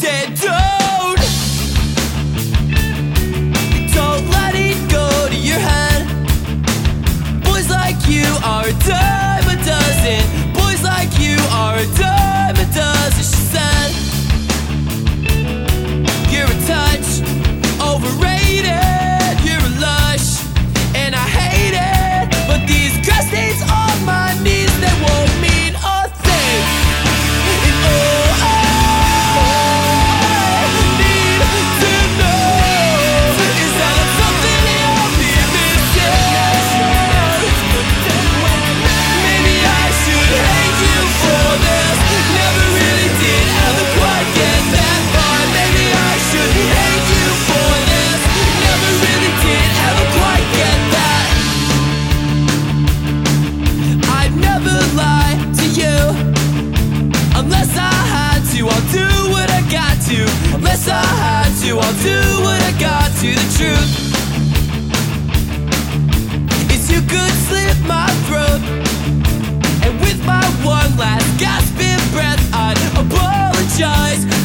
dead. to the truth. You could slit my throat, and with my one last breath, I'd apologize.